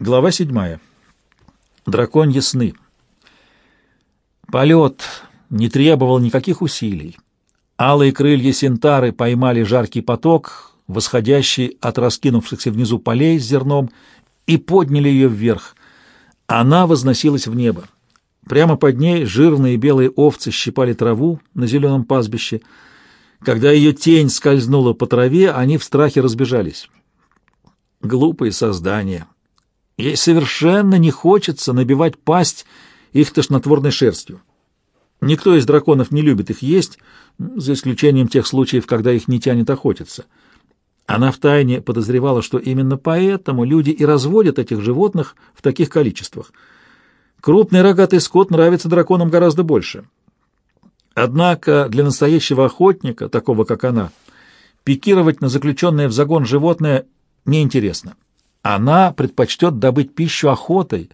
Глава седьмая. Драконьи сны. Полет не требовал никаких усилий. Алые крылья Синтары поймали жаркий поток, восходящий от раскинувшихся внизу полей с зерном, и подняли ее вверх. Она возносилась в небо. Прямо под ней жирные белые овцы щипали траву на зеленом пастбище. Когда ее тень скользнула по траве, они в страхе разбежались. Глупые создания. Ей совершенно не хочется набивать пасть их тошнотворной шерстью. Никто из драконов не любит их есть, за исключением тех случаев, когда их не тянет охотиться. Она втайне подозревала, что именно поэтому люди и разводят этих животных в таких количествах. Крупный рогатый скот нравится драконам гораздо больше. Однако для настоящего охотника, такого как она, пикировать на заключенное в загон животное неинтересно. Она предпочтет добыть пищу охотой,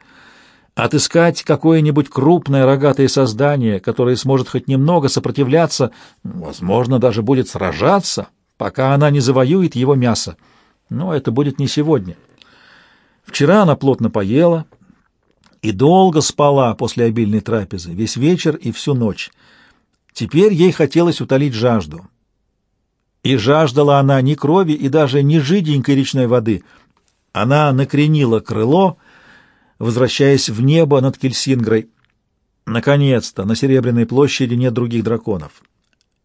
отыскать какое-нибудь крупное рогатое создание, которое сможет хоть немного сопротивляться, возможно, даже будет сражаться, пока она не завоюет его мясо. Но это будет не сегодня. Вчера она плотно поела и долго спала после обильной трапезы, весь вечер и всю ночь. Теперь ей хотелось утолить жажду. И жаждала она не крови и даже не жиденькой речной воды — она накренила крыло, возвращаясь в небо над Кельсингрой. Наконец-то на Серебряной площади нет других драконов.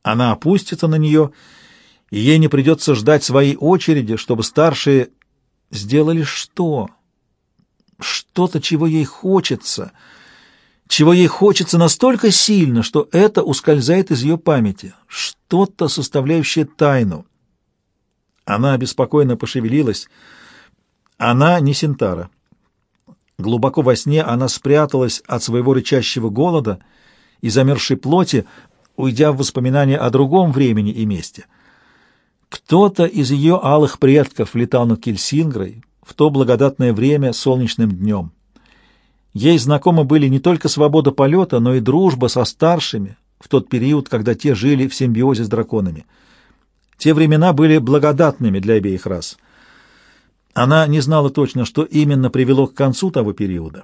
Она опустится на нее, и ей не придется ждать своей очереди, чтобы старшие сделали что? Что-то, чего ей хочется, чего ей хочется настолько сильно, что это ускользает из ее памяти, что-то, составляющее тайну. Она обеспокоенно пошевелилась, она не Синтара. Глубоко во сне она спряталась от своего рычащего голода и замерзшей плоти, уйдя в воспоминания о другом времени и месте. Кто-то из ее алых предков летал над Кельсингрой в то благодатное время солнечным днем. Ей знакомы были не только свобода полета, но и дружба со старшими в тот период, когда те жили в симбиозе с драконами. Те времена были благодатными для обеих рас — она не знала точно, что именно привело к концу того периода.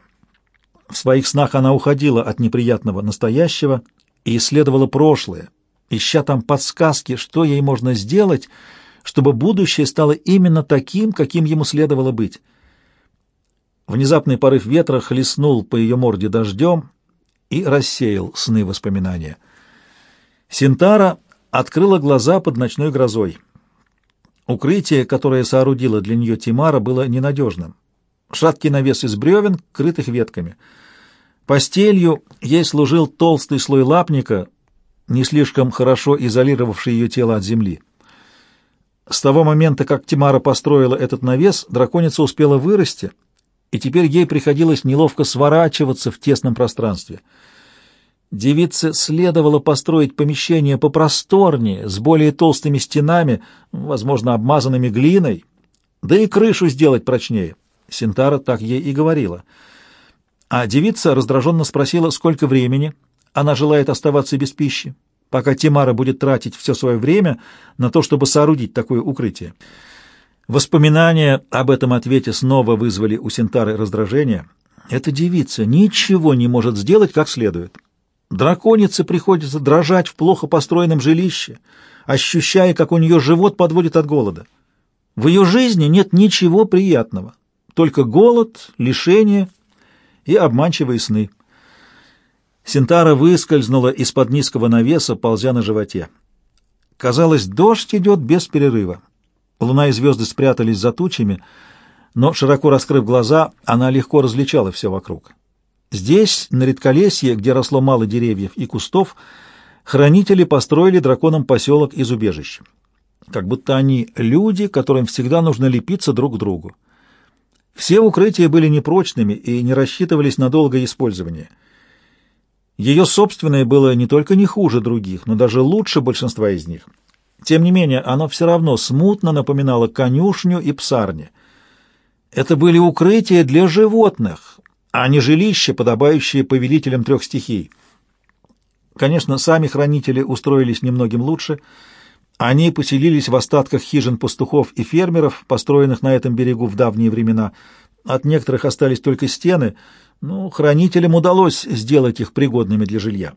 В своих снах она уходила от неприятного настоящего и исследовала прошлое, ища там подсказки, что ей можно сделать, чтобы будущее стало именно таким, каким ему следовало быть. Внезапный порыв ветра хлестнул по ее морде дождем и рассеял сны воспоминания. Синтара открыла глаза под ночной грозой. Укрытие, которое соорудила для нее Тимара, было ненадежным. Шаткий навес из бревен, крытых ветками. Постелью ей служил толстый слой лапника, не слишком хорошо изолировавший ее тело от земли. С того момента, как Тимара построила этот навес, драконица успела вырасти, и теперь ей приходилось неловко сворачиваться в тесном пространстве — Девице следовало построить помещение попросторнее, с более толстыми стенами, возможно, обмазанными глиной, да и крышу сделать прочнее. Синтара так ей и говорила. А девица раздраженно спросила, сколько времени она желает оставаться без пищи, пока Тимара будет тратить все свое время на то, чтобы соорудить такое укрытие. Воспоминания об этом ответе снова вызвали у Синтары раздражение. Эта девица ничего не может сделать как следует. Драконице приходится дрожать в плохо построенном жилище, ощущая, как у нее живот подводит от голода. В ее жизни нет ничего приятного, только голод, лишение и обманчивые сны. Синтара выскользнула из-под низкого навеса, ползя на животе. Казалось, дождь идет без перерыва. Луна и звезды спрятались за тучами, но, широко раскрыв глаза, она легко различала все вокруг. Здесь, на редколесье, где росло мало деревьев и кустов, хранители построили драконам поселок из убежищ. Как будто они люди, которым всегда нужно лепиться друг к другу. Все укрытия были непрочными и не рассчитывались на долгое использование. Ее собственное было не только не хуже других, но даже лучше большинства из них. Тем не менее, оно все равно смутно напоминало конюшню и псарни. Это были укрытия для животных, а не жилища, подобающие повелителям трех стихий. Конечно, сами хранители устроились немногим лучше. Они поселились в остатках хижин пастухов и фермеров, построенных на этом берегу в давние времена. от некоторых остались только стены, но хранителям удалось сделать их пригодными для жилья.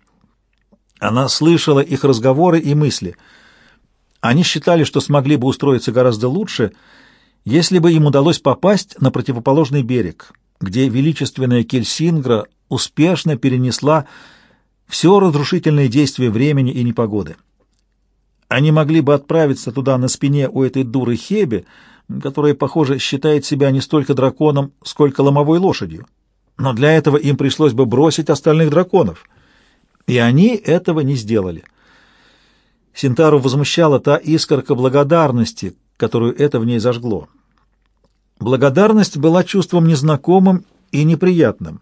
Она слышала их разговоры и мысли. Они считали, что смогли бы устроиться гораздо лучше, если бы им удалось попасть на противоположный берег, где величественная Кельсингра успешно перенесла все разрушительные действия времени и непогоды. Они могли бы отправиться туда на спине у этой дуры Хеби, которая, похоже, считает себя не столько драконом, сколько ломовой лошадью. Но для этого им пришлось бы бросить остальных драконов. И они этого не сделали. Синтару возмущала та искорка благодарности, которую это в ней зажгло. Благодарность была чувством незнакомым и неприятным,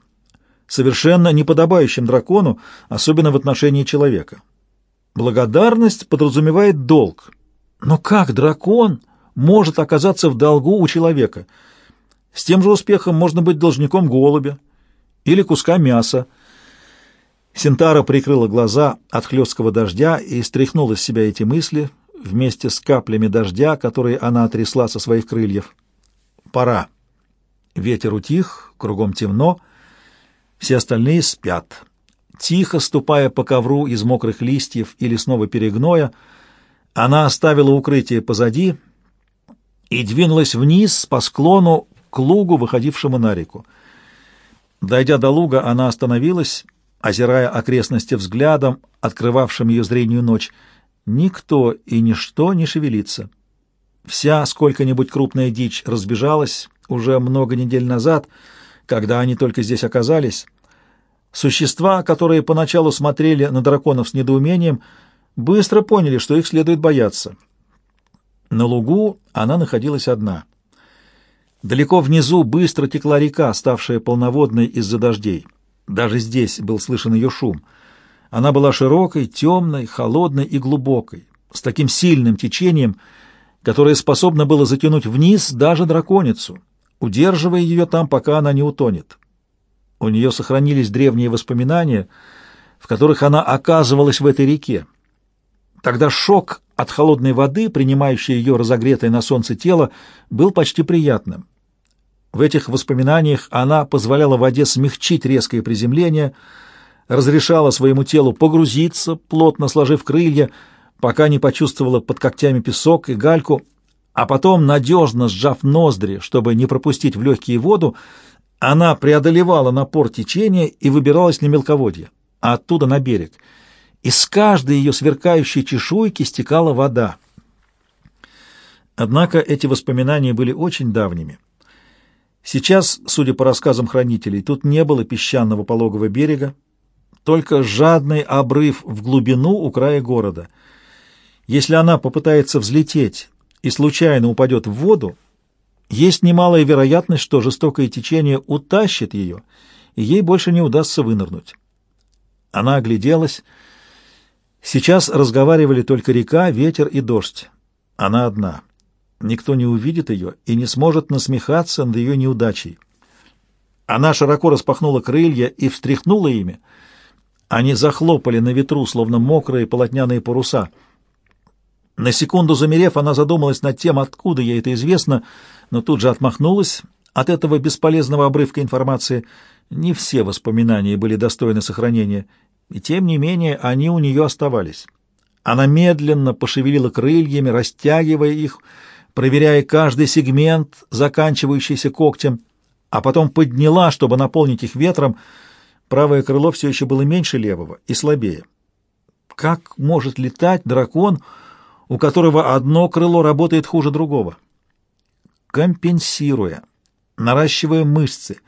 совершенно неподобающим дракону, особенно в отношении человека. Благодарность подразумевает долг. Но как дракон может оказаться в долгу у человека? С тем же успехом можно быть должником голубя или куска мяса. Синтара прикрыла глаза от хлесткого дождя и стряхнула с себя эти мысли вместе с каплями дождя, которые она отрясла со своих крыльев. Пора. Ветер утих, кругом темно, все остальные спят. Тихо ступая по ковру из мокрых листьев и лесного перегноя, она оставила укрытие позади и двинулась вниз по склону к лугу, выходившему на реку. Дойдя до луга, она остановилась, озирая окрестности взглядом, открывавшим ее зрению ночь. Никто и ничто не шевелится. Вся сколько-нибудь крупная дичь разбежалась уже много недель назад, когда они только здесь оказались, Существа, которые поначалу смотрели на драконов с недоумением, быстро поняли, что их следует бояться. На лугу она находилась одна. Далеко внизу быстро текла река, ставшая полноводной из-за дождей. Даже здесь был слышен ее шум. Она была широкой, темной, холодной и глубокой, с таким сильным течением, которое способно было затянуть вниз даже драконицу, удерживая ее там, пока она не утонет. У нее сохранились древние воспоминания, в которых она оказывалась в этой реке. Тогда шок от холодной воды, принимающей ее разогретое на солнце тело, был почти приятным. В этих воспоминаниях она позволяла воде смягчить резкое приземление, разрешала своему телу погрузиться, плотно сложив крылья, пока не почувствовала под когтями песок и гальку, а потом, надежно сжав ноздри, чтобы не пропустить в легкие воду, она преодолевала напор течения и выбиралась на мелководье, а оттуда на берег. Из каждой ее сверкающей чешуйки стекала вода. Однако эти воспоминания были очень давними. Сейчас, судя по рассказам хранителей, тут не было песчаного пологого берега, только жадный обрыв в глубину у края города. Если она попытается взлететь и случайно упадет в воду, есть немалая вероятность, что жестокое течение утащит ее, и ей больше не удастся вынырнуть. Она огляделась. Сейчас разговаривали только река, ветер и дождь. Она одна. Никто не увидит ее и не сможет насмехаться над ее неудачей. Она широко распахнула крылья и встряхнула ими. Они захлопали на ветру, словно мокрые полотняные паруса. На секунду замерев, она задумалась над тем, откуда ей это известно — но тут же отмахнулась от этого бесполезного обрывка информации. Не все воспоминания были достойны сохранения, и тем не менее они у нее оставались. Она медленно пошевелила крыльями, растягивая их, проверяя каждый сегмент, заканчивающийся когтем, а потом подняла, чтобы наполнить их ветром. Правое крыло все еще было меньше левого и слабее. Как может летать дракон, у которого одно крыло работает хуже другого? компенсируя, наращивая мышцы,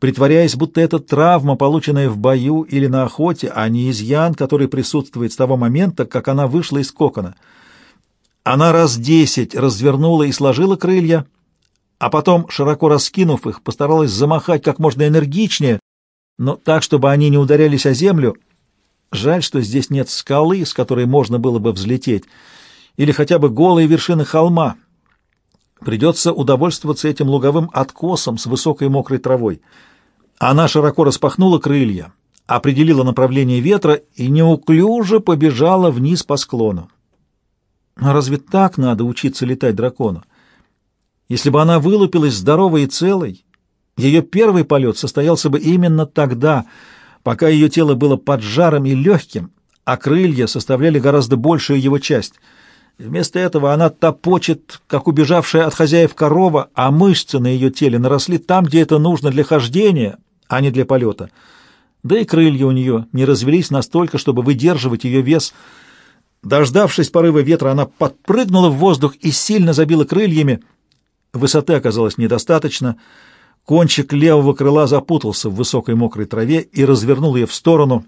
притворяясь, будто это травма, полученная в бою или на охоте, а не изъян, который присутствует с того момента, как она вышла из кокона. Она раз десять развернула и сложила крылья, а потом, широко раскинув их, постаралась замахать как можно энергичнее, но так, чтобы они не ударялись о землю. Жаль, что здесь нет скалы, с которой можно было бы взлететь, или хотя бы голые вершины холма, Придется удовольствоваться этим луговым откосом с высокой мокрой травой. Она широко распахнула крылья, определила направление ветра и неуклюже побежала вниз по склону. Но разве так надо учиться летать дракону? Если бы она вылупилась здоровой и целой, Ее первый полет состоялся бы именно тогда, пока ее тело было под жаром и легким, а крылья составляли гораздо большую его часть. Вместо этого она топочет, как убежавшая от хозяев корова, а мышцы на ее теле наросли там, где это нужно для хождения, а не для полета. Да и крылья у нее не развелись настолько, чтобы выдерживать ее вес. Дождавшись порыва ветра, она подпрыгнула в воздух и сильно забила крыльями. Высоты оказалось недостаточно — Кончик левого крыла запутался в высокой мокрой траве и развернул ее в сторону.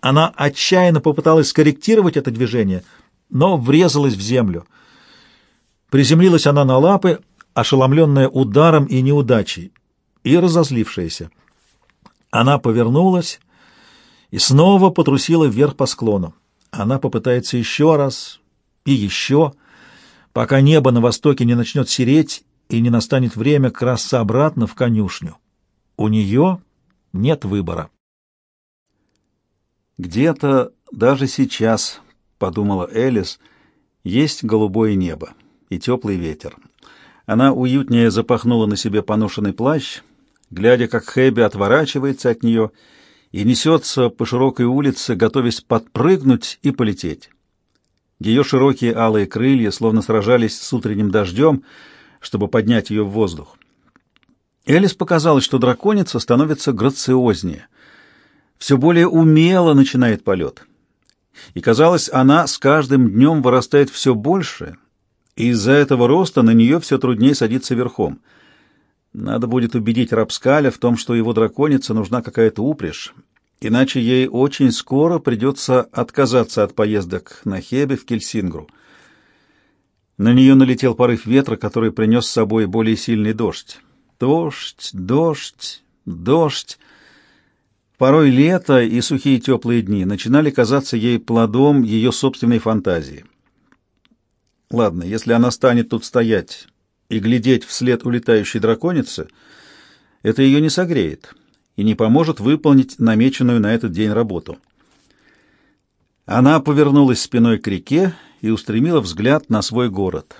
Она отчаянно попыталась скорректировать это движение, но врезалась в землю. Приземлилась она на лапы, ошеломленная ударом и неудачей, и разозлившаяся. Она повернулась и снова потрусила вверх по склону. Она попытается еще раз и еще, пока небо на востоке не начнет сереть, и не настанет время красться обратно в конюшню. У нее нет выбора. «Где-то даже сейчас, — подумала Элис, — есть голубое небо и теплый ветер. Она уютнее запахнула на себе поношенный плащ, глядя, как Хэби отворачивается от нее и несется по широкой улице, готовясь подпрыгнуть и полететь. Ее широкие алые крылья словно сражались с утренним дождем — чтобы поднять ее в воздух. Элис показалось, что драконица становится грациознее, все более умело начинает полет. И казалось, она с каждым днем вырастает все больше, и из-за этого роста на нее все труднее садиться верхом. Надо будет убедить Рапскаля в том, что его драконице нужна какая-то упряжь, иначе ей очень скоро придется отказаться от поездок на Хебе в Кельсингру. На нее налетел порыв ветра, который принес с собой более сильный дождь. Дождь, дождь, дождь. Порой лето и сухие теплые дни начинали казаться ей плодом ее собственной фантазии. Ладно, если она станет тут стоять и глядеть вслед улетающей драконицы, это ее не согреет и не поможет выполнить намеченную на этот день работу. Она повернулась спиной к реке и устремила взгляд на свой город.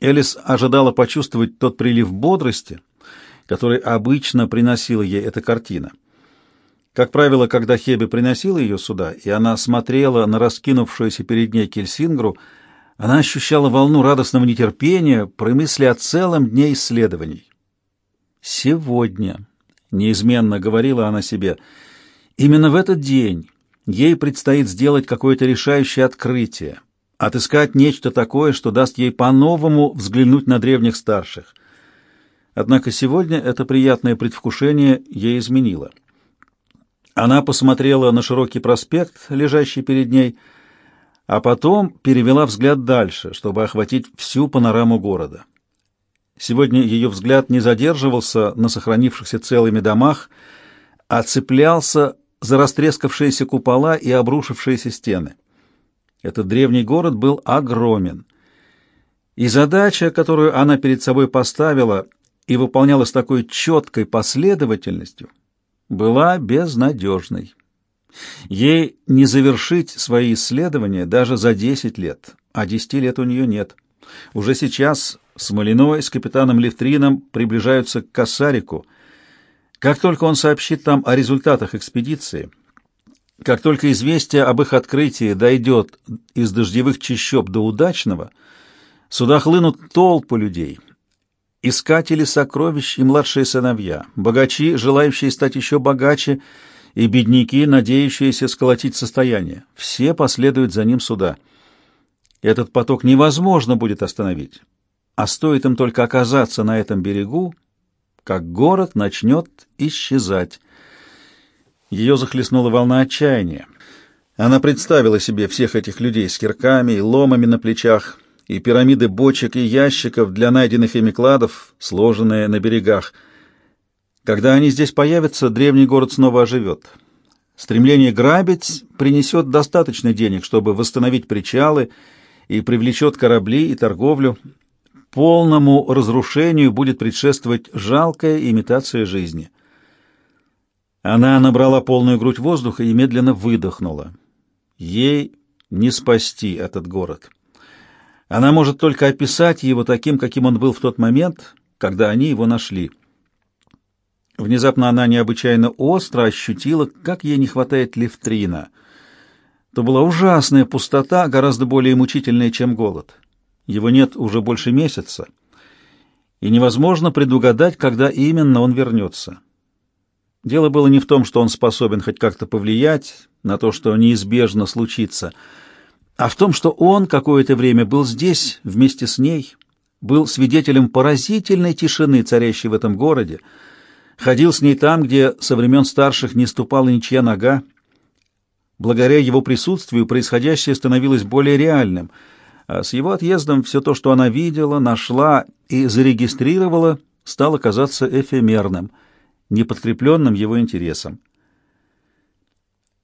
Элис ожидала почувствовать тот прилив бодрости, который обычно приносила ей эта картина. Как правило, когда Хеби приносила ее сюда, и она смотрела на раскинувшуюся перед ней Кельсингру, она ощущала волну радостного нетерпения при мысли о целом дне исследований. «Сегодня», — неизменно говорила она себе, — «именно в этот день Ей предстоит сделать какое-то решающее открытие, отыскать нечто такое, что даст ей по-новому взглянуть на древних старших. Однако сегодня это приятное предвкушение ей изменило. Она посмотрела на широкий проспект, лежащий перед ней, а потом перевела взгляд дальше, чтобы охватить всю панораму города. Сегодня ее взгляд не задерживался на сохранившихся целыми домах, а цеплялся за растрескавшиеся купола и обрушившиеся стены. Этот древний город был огромен. И задача, которую она перед собой поставила и выполняла с такой четкой последовательностью, была безнадежной. Ей не завершить свои исследования даже за 10 лет, а 10 лет у нее нет. Уже сейчас Смолиной с капитаном Левтрином приближаются к Касарику – как только он сообщит там о результатах экспедиции, как только известие об их открытии дойдет из дождевых чащоб до удачного, сюда хлынут толпы людей, искатели сокровищ и младшие сыновья, богачи, желающие стать еще богаче, и бедняки, надеющиеся сколотить состояние. Все последуют за ним сюда. Этот поток невозможно будет остановить. А стоит им только оказаться на этом берегу, как город начнет исчезать. Ее захлестнула волна отчаяния. Она представила себе всех этих людей с кирками и ломами на плечах, и пирамиды бочек и ящиков для найденных ими кладов, сложенные на берегах. Когда они здесь появятся, древний город снова оживет. Стремление грабить принесет достаточно денег, чтобы восстановить причалы и привлечет корабли и торговлю, полному разрушению будет предшествовать жалкая имитация жизни. Она набрала полную грудь воздуха и медленно выдохнула. Ей не спасти этот город. Она может только описать его таким, каким он был в тот момент, когда они его нашли — Внезапно она необычайно остро ощутила, как ей не хватает левтрина. То была ужасная пустота, гораздо более мучительная, чем голод. Его нет уже больше месяца, и невозможно предугадать, когда именно он вернется. Дело было не в том, что он способен хоть как-то повлиять на то, что неизбежно случится, а в том, что он какое-то время был здесь вместе с ней, был свидетелем поразительной тишины, царящей в этом городе, ходил с ней там, где со времен старших не ступала ничья нога. Благодаря его присутствию происходящее становилось более реальным, а с его отъездом все то, что она видела, нашла и зарегистрировала, стало казаться эфемерным, неподкрепленным его интересом.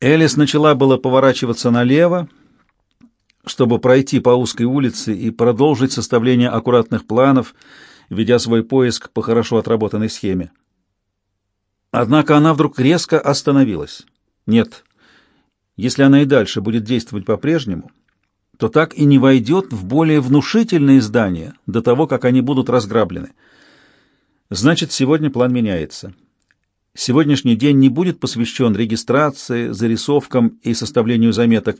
Элис начала было поворачиваться налево, чтобы пройти по узкой улице и продолжить составление аккуратных планов, ведя свой поиск по хорошо отработанной схеме. Однако она вдруг резко остановилась. Нет, если она и дальше будет действовать по-прежнему, то так и не войдет в более внушительные здания до того, как они будут разграблены. Значит, сегодня план меняется. Сегодняшний день не будет посвящен регистрации, зарисовкам и составлению заметок.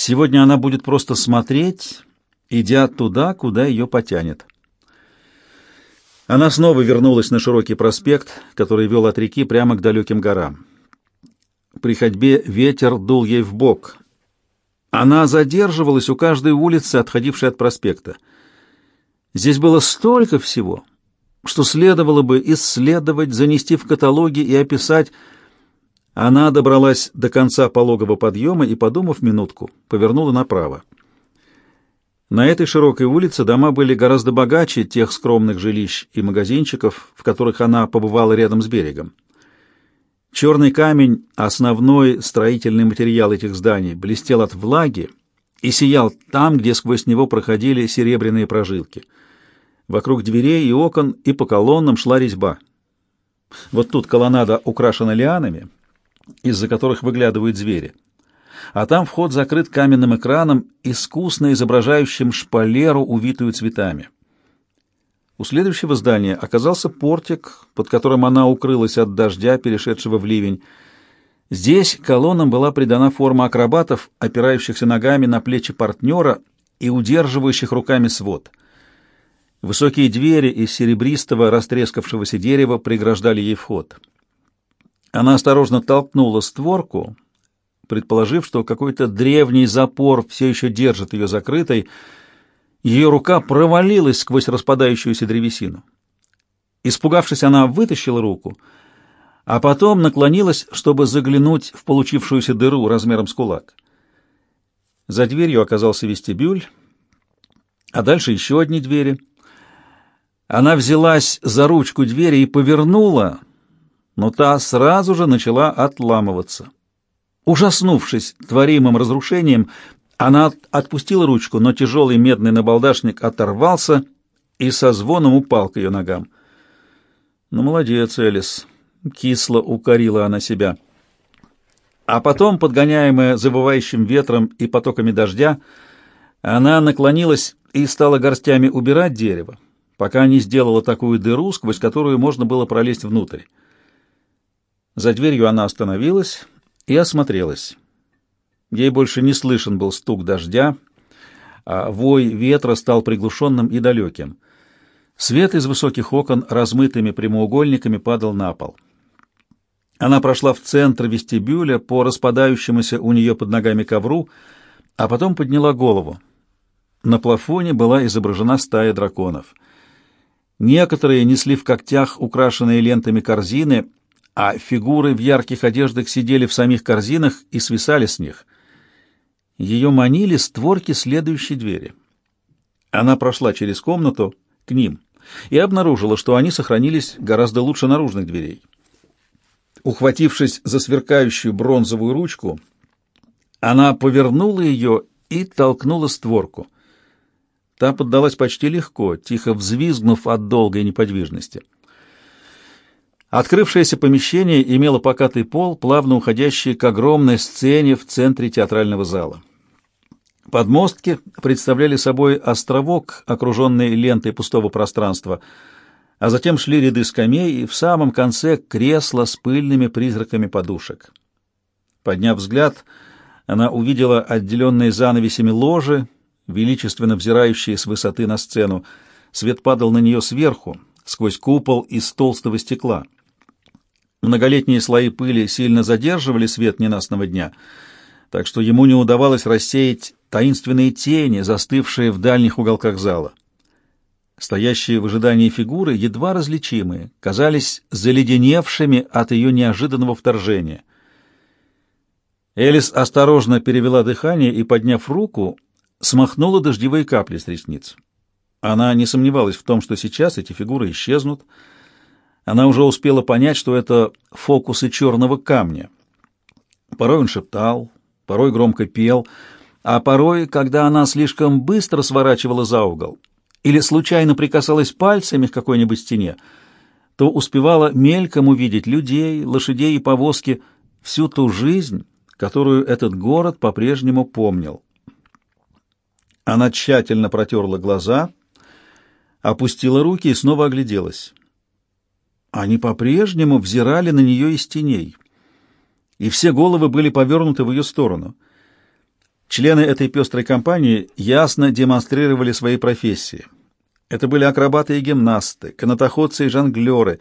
Сегодня она будет просто смотреть, идя туда, куда ее потянет. Она снова вернулась на широкий проспект, который вел от реки прямо к далеким горам. При ходьбе ветер дул ей в бок. Она задерживалась у каждой улицы, отходившей от проспекта. Здесь было столько всего, что следовало бы исследовать, занести в каталоги и описать. Она добралась до конца пологого подъема и, подумав минутку, повернула направо. На этой широкой улице дома были гораздо богаче тех скромных жилищ и магазинчиков, в которых она побывала рядом с берегом. Черный камень, основной строительный материал этих зданий, блестел от влаги и сиял там, где сквозь него проходили серебряные прожилки. Вокруг дверей и окон и по колоннам шла резьба. Вот тут колоннада украшена лианами, из-за которых выглядывают звери а там вход закрыт каменным экраном, искусно изображающим шпалеру, увитую цветами. У следующего здания оказался портик, под которым она укрылась от дождя, перешедшего в ливень. Здесь колоннам была придана форма акробатов, опирающихся ногами на плечи партнера и удерживающих руками свод. Высокие двери из серебристого растрескавшегося дерева преграждали ей вход. Она осторожно толкнула створку — предположив, что какой-то древний запор все еще держит ее закрытой, ее рука провалилась сквозь распадающуюся древесину. Испугавшись, она вытащила руку, а потом наклонилась, чтобы заглянуть в получившуюся дыру размером с кулак. За дверью оказался вестибюль, а дальше еще одни двери. Она взялась за ручку двери и повернула, но та сразу же начала отламываться. Ужаснувшись творимым разрушением, она отпустила ручку, но тяжелый медный набалдашник оторвался и со звоном упал к ее ногам. «Ну, молодец, Элис!» — кисло укорила она себя. А потом, подгоняемая забывающим ветром и потоками дождя, она наклонилась и стала горстями убирать дерево, пока не сделала такую дыру, сквозь которую можно было пролезть внутрь. За дверью она остановилась и осмотрелась. Ей больше не слышен был стук дождя, а вой ветра стал приглушенным и далеким. Свет из высоких окон размытыми прямоугольниками падал на пол. Она прошла в центр вестибюля по распадающемуся у нее под ногами ковру, а потом подняла голову. На плафоне была изображена стая драконов. Некоторые несли в когтях украшенные лентами корзины, а фигуры в ярких одеждах сидели в самих корзинах и свисали с них. Ее манили створки следующей двери. Она прошла через комнату к ним и обнаружила, что они сохранились гораздо лучше наружных дверей. Ухватившись за сверкающую бронзовую ручку, она повернула ее и толкнула створку. Та поддалась почти легко, тихо взвизгнув от долгой неподвижности. Открывшееся помещение имело покатый пол, плавно уходящий к огромной сцене в центре театрального зала. Подмостки представляли собой островок, окруженный лентой пустого пространства, а затем шли ряды скамей и в самом конце кресло с пыльными призраками подушек. Подняв взгляд, она увидела отделенные занавесями ложи, величественно взирающие с высоты на сцену. Свет падал на нее сверху, сквозь купол из толстого стекла. Многолетние слои пыли сильно задерживали свет ненастного дня, так что ему не удавалось рассеять таинственные тени, застывшие в дальних уголках зала. Стоящие в ожидании фигуры, едва различимые, казались заледеневшими от ее неожиданного вторжения. Элис осторожно перевела дыхание и, подняв руку, смахнула дождевые капли с ресниц. Она не сомневалась в том, что сейчас эти фигуры исчезнут. Она уже успела понять, что это фокусы черного камня. Порой он шептал, порой громко пел, а порой, когда она слишком быстро сворачивала за угол или случайно прикасалась пальцами к какой-нибудь стене, то успевала мельком увидеть людей, лошадей и повозки, всю ту жизнь, которую этот город по-прежнему помнил. Она тщательно протерла глаза, опустила руки и снова огляделась. Они по-прежнему взирали на нее из теней, и все головы были повернуты в ее сторону. Члены этой пестрой компании ясно демонстрировали свои профессии. Это были акробаты и гимнасты, канатоходцы и жонглеры,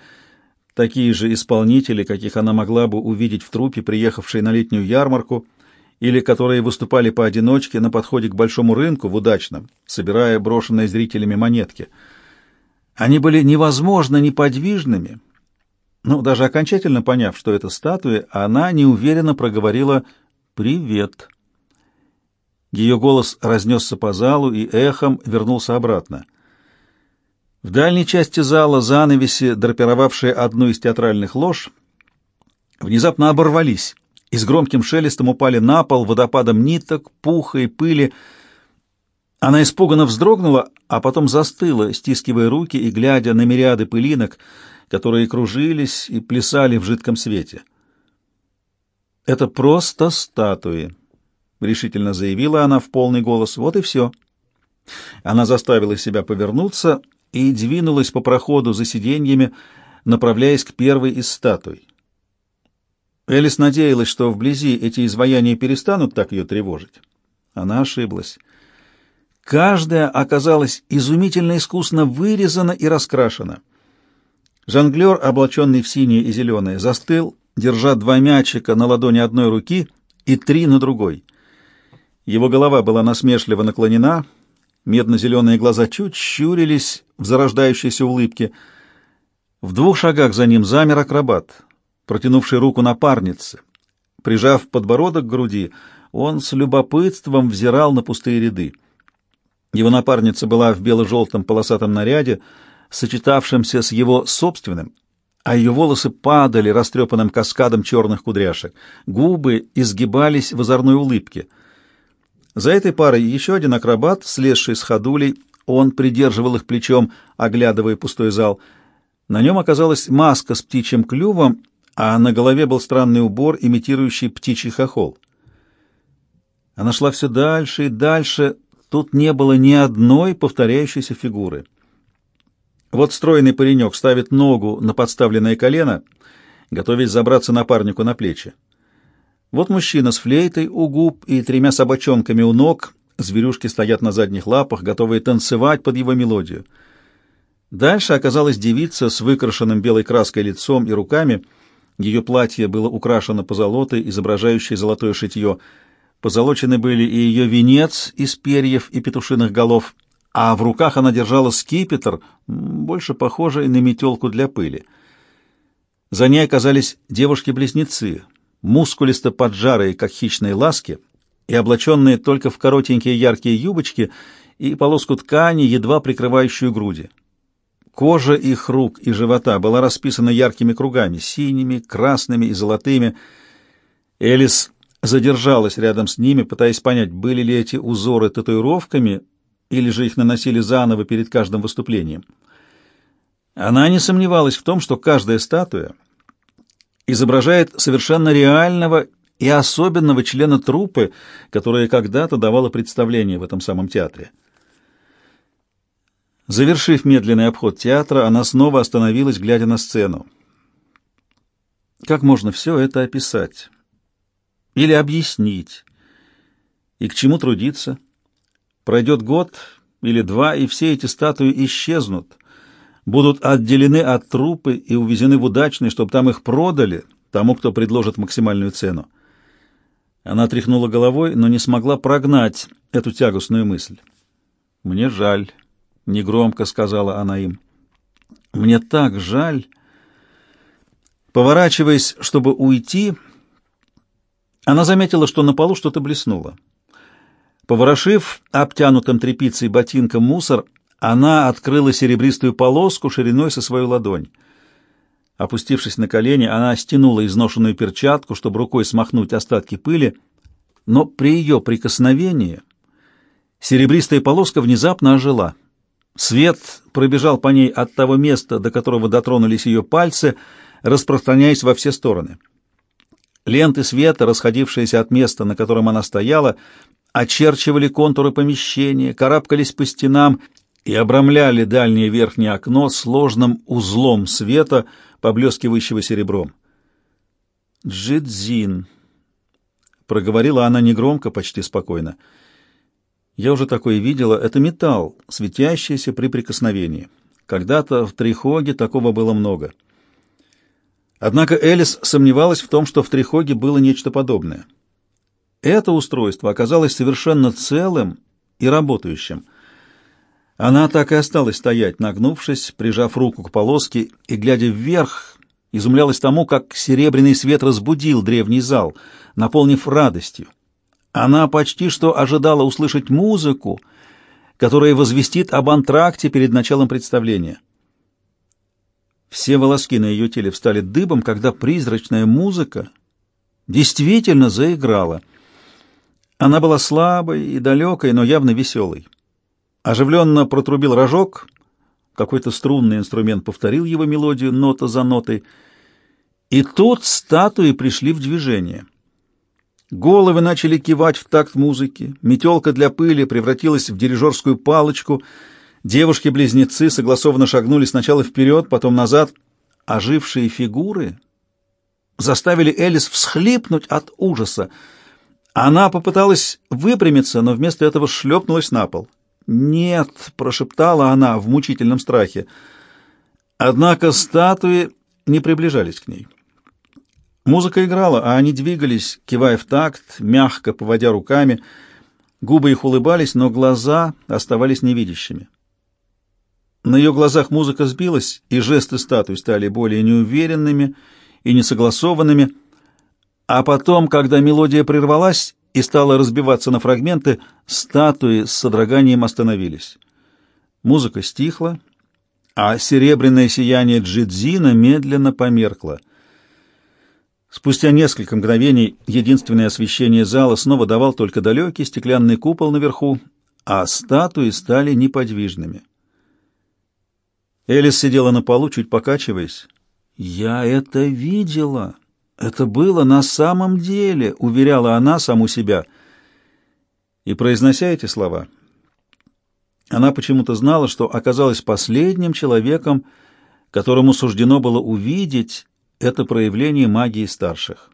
такие же исполнители, каких она могла бы увидеть в трупе, приехавшей на летнюю ярмарку, или которые выступали поодиночке на подходе к большому рынку в удачном, собирая брошенные зрителями монетки. Они были невозможно неподвижными, но даже окончательно поняв, что это статуи, она неуверенно проговорила «Привет». Ее голос разнесся по залу и эхом вернулся обратно. В дальней части зала занавеси, драпировавшие одну из театральных лож, внезапно оборвались и с громким шелестом упали на пол водопадом ниток, пуха и пыли. Она испуганно вздрогнула, а потом застыла, стискивая руки и глядя на мириады пылинок, которые кружились и плясали в жидком свете. «Это просто статуи», — решительно заявила она в полный голос. «Вот и все». Она заставила себя повернуться и двинулась по проходу за сиденьями, направляясь к первой из статуй. Элис надеялась, что вблизи эти изваяния перестанут так ее тревожить. Она ошиблась. Каждая оказалась изумительно искусно вырезана и раскрашена. Жонглер, облаченный в синее и зеленое, застыл, держа два мячика на ладони одной руки и три на другой. Его голова была насмешливо наклонена, медно-зеленые глаза чуть щурились в зарождающейся улыбке. В двух шагах за ним замер акробат — протянувший руку напарнице. Прижав подбородок к груди, он с любопытством взирал на пустые ряды. Его напарница была в бело-желтом полосатом наряде, сочетавшемся с его собственным, а ее волосы падали растрепанным каскадом черных кудряшек, губы изгибались в озорной улыбке. За этой парой еще один акробат, слезший с ходулей, он придерживал их плечом, оглядывая пустой зал. На нем оказалась маска с птичьим клювом а на голове был странный убор, имитирующий птичий хохол. Она шла все дальше и дальше, тут не было ни одной повторяющейся фигуры. Вот стройный паренек ставит ногу на подставленное колено, готовясь забраться напарнику на плечи. Вот мужчина с флейтой у губ и тремя собачонками у ног, зверюшки стоят на задних лапах, готовые танцевать под его мелодию. Дальше оказалась девица с выкрашенным белой краской лицом и руками — ее платье было украшено позолотой, изображающей золотое шитье. Позолочены были и ее венец из перьев и петушиных голов, а в руках она держала скипетр, больше похожий на метелку для пыли. За ней оказались девушки-близнецы, мускулисто поджарые, как хищные ласки, и облаченные только в коротенькие яркие юбочки и полоску ткани, едва прикрывающую груди. Кожа их рук и живота была расписана яркими кругами, синими, красными и золотыми. Элис задержалась рядом с ними, пытаясь понять, были ли эти узоры татуировками или же их наносили заново перед каждым выступлением. Она не сомневалась в том, что каждая статуя изображает совершенно реального и особенного члена труппы, которая когда-то давала представление в этом самом театре. Завершив медленный обход театра, она снова остановилась, глядя на сцену. Как можно все это описать? Или объяснить? И к чему трудиться? Пройдет год или два, и все эти статуи исчезнут, будут отделены от трупы и увезены в удачный, чтобы там их продали тому, кто предложит максимальную цену. Она тряхнула головой, но не смогла прогнать эту тягостную мысль. «Мне жаль», — негромко сказала она им. «Мне так жаль». Поворачиваясь, чтобы уйти, она заметила, что на полу что-то блеснуло. Поворошив обтянутым тряпицей ботинком мусор, она открыла серебристую полоску шириной со свою ладонь. Опустившись на колени, она стянула изношенную перчатку, чтобы рукой смахнуть остатки пыли, но при ее прикосновении серебристая полоска внезапно ожила. Свет пробежал по ней от того места, до которого дотронулись ее пальцы, распространяясь во все стороны. Ленты света, расходившиеся от места, на котором она стояла, очерчивали контуры помещения, карабкались по стенам и обрамляли дальнее верхнее окно сложным узлом света, поблескивающего серебром. «Джидзин», — проговорила она негромко, почти спокойно. «Я уже такое видела. Это металл, светящийся при прикосновении. Когда-то в Трихоге такого было много». Однако Элис сомневалась в том, что в Трихоге было нечто подобное. Это устройство оказалось совершенно целым и работающим. Она так и осталась стоять, нагнувшись, прижав руку к полоске и, глядя вверх, изумлялась тому, как серебряный свет разбудил древний зал, наполнив радостью. Она почти что ожидала услышать музыку, которая возвестит об антракте перед началом представления. Все волоски на ее теле встали дыбом, когда призрачная музыка действительно заиграла. Она была слабой и далекой, но явно веселой. Оживленно протрубил рожок, какой-то струнный инструмент повторил его мелодию нота за нотой, и тут статуи пришли в движение. Головы начали кивать в такт музыки, метелка для пыли превратилась в дирижерскую палочку — Девушки-близнецы согласованно шагнули сначала вперед, потом назад. Ожившие фигуры заставили Элис всхлипнуть от ужаса. Она попыталась выпрямиться, но вместо этого шлепнулась на пол. «Нет!» — прошептала она в мучительном страхе. Однако статуи не приближались к ней. Музыка играла, а они двигались, кивая в такт, мягко поводя руками. Губы их улыбались, но глаза оставались невидящими. На ее глазах музыка сбилась, и жесты статуи стали более неуверенными и несогласованными. А потом, когда мелодия прервалась и стала разбиваться на фрагменты, статуи с содроганием остановились. Музыка стихла, а серебряное сияние Джидзина медленно померкло. Спустя несколько мгновений единственное освещение зала снова давал только далекий стеклянный купол наверху, а статуи стали неподвижными. Элис сидела на полу, чуть покачиваясь. «Я это видела. Это было на самом деле», — уверяла она саму себя. И, произнося эти слова, она почему-то знала, что оказалась последним человеком, которому суждено было увидеть это проявление магии старших.